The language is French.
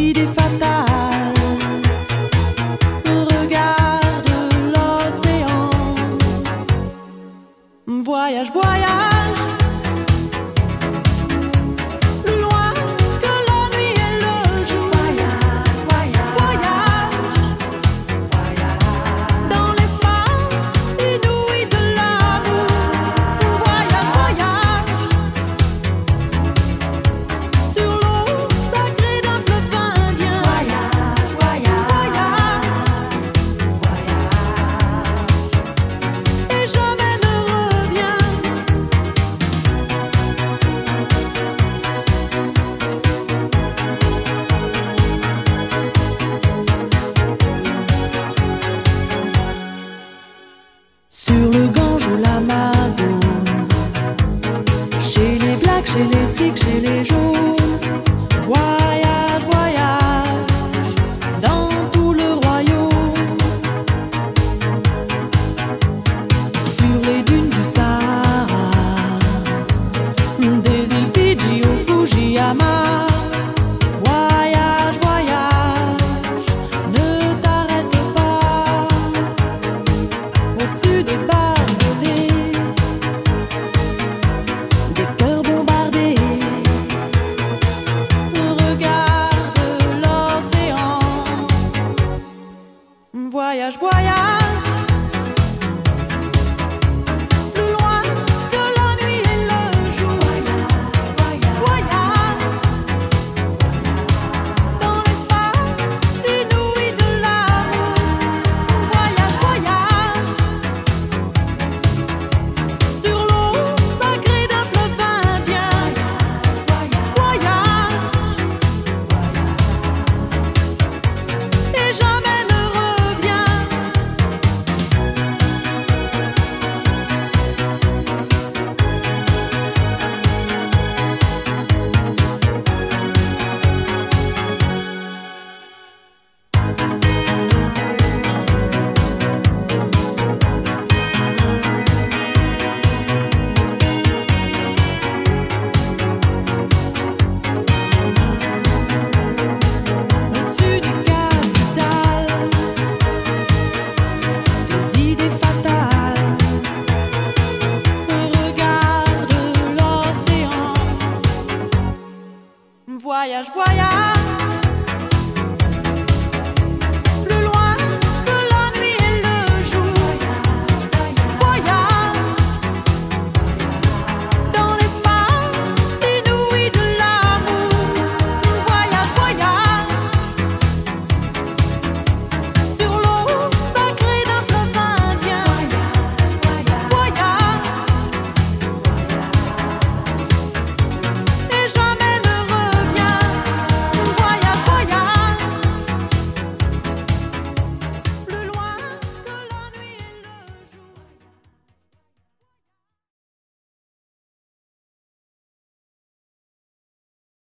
Il fatal, on regarde l'océan. Voyage, voyage. шелест. voyage, voyage.